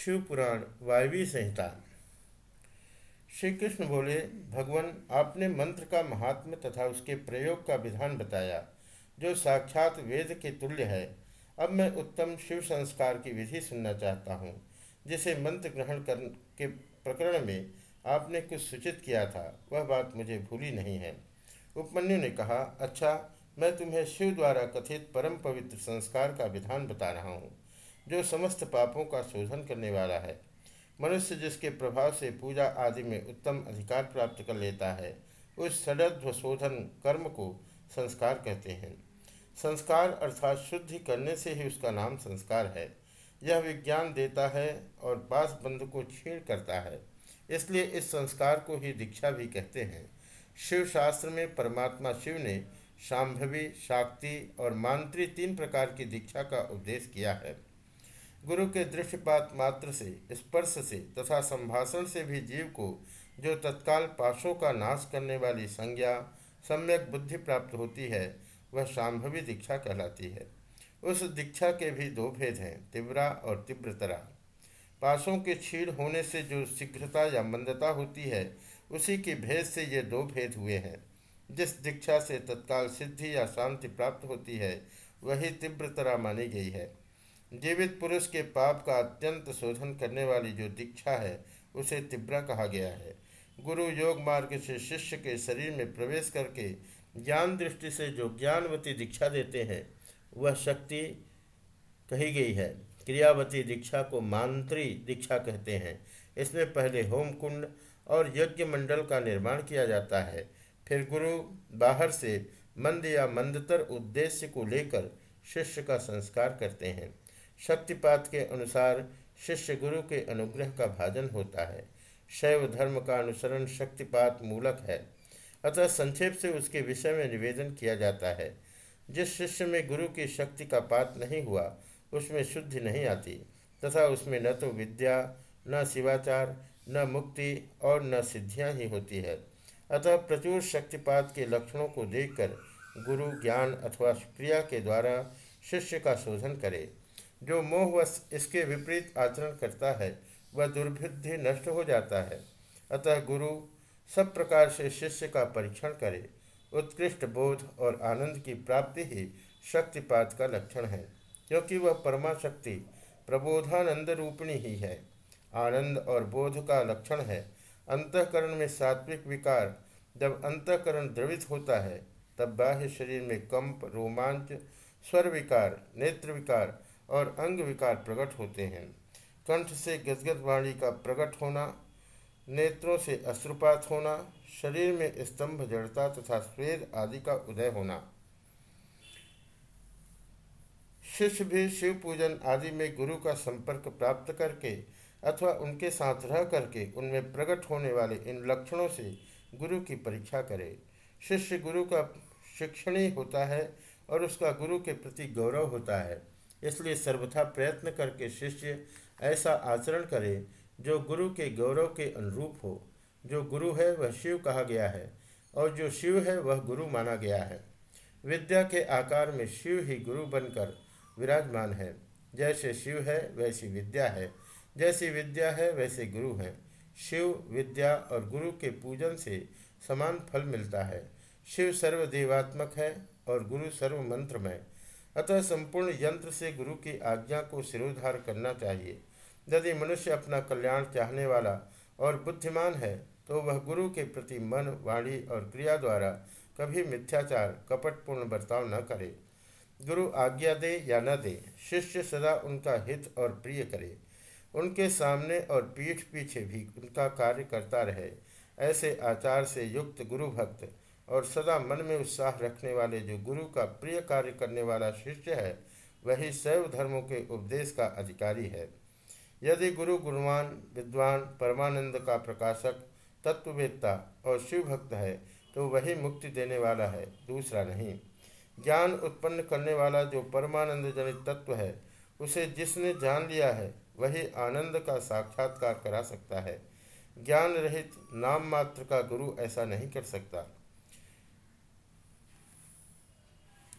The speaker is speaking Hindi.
शिव पुराण वायवी संहिता। श्री कृष्ण बोले, भगवान, आपने मंत्र का महात्म तथा उसके प्रयोग का विधान बताया, जो साक्षात वेद के तुल्य है। अब मैं उत्तम शिव संस्कार की विधि सुनना चाहता हूँ, जिसे मंत्र ग्रहण कर के प्रकरण में आपने कुछ सूचित किया था, वह बात मुझे भूली नहीं है। उपमन्यु ने कहा अच्छा मैं तुम्हें शिव द्वारा कथित परम पवित्र संस्कार का विधान बता रहा हूँ। जो समस्त पापों का शोधन करने वाला है। मनुष्य जिसके प्रभाव से पूजा आदि में उत्तम अधिकार प्राप्त कर लेता है, उस सड़ध्व शोधन कर्म को संस्कार कहते हैं। संस्कार अर्थात शुद्धि करने से ही उसका नाम संस्कार है। यह विज्ञान देता है और पास बंध को छीण करता है। इसलिए इस संस्कार को ही दीक्षा भी कहते हैं। शिव शास्त्र में परमात्मा शिव ने शाम्भवी शाक्ति और मांत्री तीन प्रकार की दीक्षा का उपदेश किया है। गुरु के दृष्टिपात मात्र से, स्पर्श से तथा संभाषण से भी जीव को जो तत्काल पाशों का नाश करने वाली संज्ञा, सम्यक बुद्धि प्राप्त होती है, वह शाम्भवी दीक्षा कहलाती है। उस दीक्षा के भी दो भेद हैं, तीव्रा और तीव्रतरा। पाशों के छीड़ होने से जो शीघ्रता या मंदता होती है, उसी के भेद से ये दो भेद हुए हैं। जिस दीक्षा से तत्काल सिद्धि या शांति प्राप्त होती है, वही तीव्रतरा मानी गई है। जीवित पुरुष के पाप का अत्यंत शोधन करने वाली जो दीक्षा है, उसे तिब्रा कहा गया है। गुरु योग मार्ग से शिष्य के शरीर में प्रवेश करके ज्ञान दृष्टि से जो ज्ञानवती दीक्षा देते हैं, वह शक्ति कही गई है। क्रियावती दीक्षा को मांत्री दीक्षा कहते हैं। इसमें पहले होम कुंड और यज्ञ मंडल का निर्माण किया जाता है। फिर गुरु बाहर से मंद या मंदतर उद्देश्य को लेकर शिष्य का संस्कार करते हैं। शक्तिपात के अनुसार शिष्य गुरु के अनुग्रह का भाजन होता है। शैव धर्म का अनुसरण शक्तिपात मूलक है। अतः संक्षेप से उसके विषय में निवेदन किया जाता है। जिस शिष्य में गुरु की शक्ति का पात नहीं हुआ, उसमें शुद्धि नहीं आती, तथा उसमें न तो विद्या, न शिवाचार, न मुक्ति और न सिद्धियाँ ही होती है। अतः प्रचुर शक्तिपात के लक्षणों को देखकर गुरु ज्ञान अथवा क्रिया के द्वारा शिष्य का शोधन करे। जो मोहवश इसके विपरीत आचरण करता है, वह दुर्भिद्धि नष्ट हो जाता है। अतः गुरु सब प्रकार से शिष्य का परीक्षण करे। उत्कृष्ट बोध और आनंद की प्राप्ति ही शक्तिपात का लक्षण है, क्योंकि वह परमा शक्ति प्रबोधानंद रूपिणी ही है। आनंद और बोध का लक्षण है, अंतकरण में सात्विक विकार जब अंतकरण द्रवित होता है, तब बाह्य शरीर में कंप, रोमांच, स्वर विकार, नेत्र विकार और अंग विकार प्रकट होते हैं। कंठ से गदगद वाणी का प्रकट होना, नेत्रों से अश्रुपात होना, शरीर में स्तंभ जड़ता तथा स्वेद आदि का उदय होना। शिष्य भी शिव पूजन आदि में गुरु का संपर्क प्राप्त करके अथवा उनके साथ रह करके उनमें प्रकट होने वाले इन लक्षणों से गुरु की परीक्षा करे। शिष्य गुरु का शिक्षणी होता है और उसका गुरु के प्रति गौरव होता है। इसलिए सर्वथा प्रयत्न करके शिष्य ऐसा आचरण करे, जो गुरु के गौरव के अनुरूप हो। जो गुरु है, वह शिव कहा गया है, और जो शिव है, वह गुरु माना गया है। विद्या के आकार में शिव ही गुरु बनकर विराजमान है। जैसे शिव है, वैसी विद्या है। जैसी विद्या है, वैसे गुरु हैं। शिव, विद्या और गुरु के पूजन से समान फल मिलता है। शिव सर्वदेवात्मक है, और गुरु सर्व मंत्रमय अतः संपूर्ण यंत्र से गुरु की आज्ञा को सिरोधार करना चाहिए। यदि मनुष्य अपना कल्याण चाहने वाला और बुद्धिमान है तो वह गुरु के प्रति मन, वाणी और क्रिया द्वारा कभी मिथ्याचार, कपटपूर्ण बर्ताव न करे। गुरु आज्ञा दे या न दे, शिष्य सदा उनका हित और प्रिय करे। उनके सामने और पीठ पीछे भी उनका कार्य करता रहे, ऐसे आचार से युक्त गुरु भक्त और सदा मन में उत्साह रखने वाले जो गुरु का प्रिय कार्य करने वाला शिष्य है, वही शैव धर्मों के उपदेश का अधिकारी है। यदि गुरु गुणवान, विद्वान, परमानंद का प्रकाशक, तत्ववेत्ता और शिव भक्त है तो वही मुक्ति देने वाला है, दूसरा नहीं। ज्ञान उत्पन्न करने वाला जो परमानंद जनित तत्व है, उसे जिसने जान लिया है, वही आनंद का साक्षात्कार करा सकता है। ज्ञान रहित नाम मात्र का गुरु ऐसा नहीं कर सकता।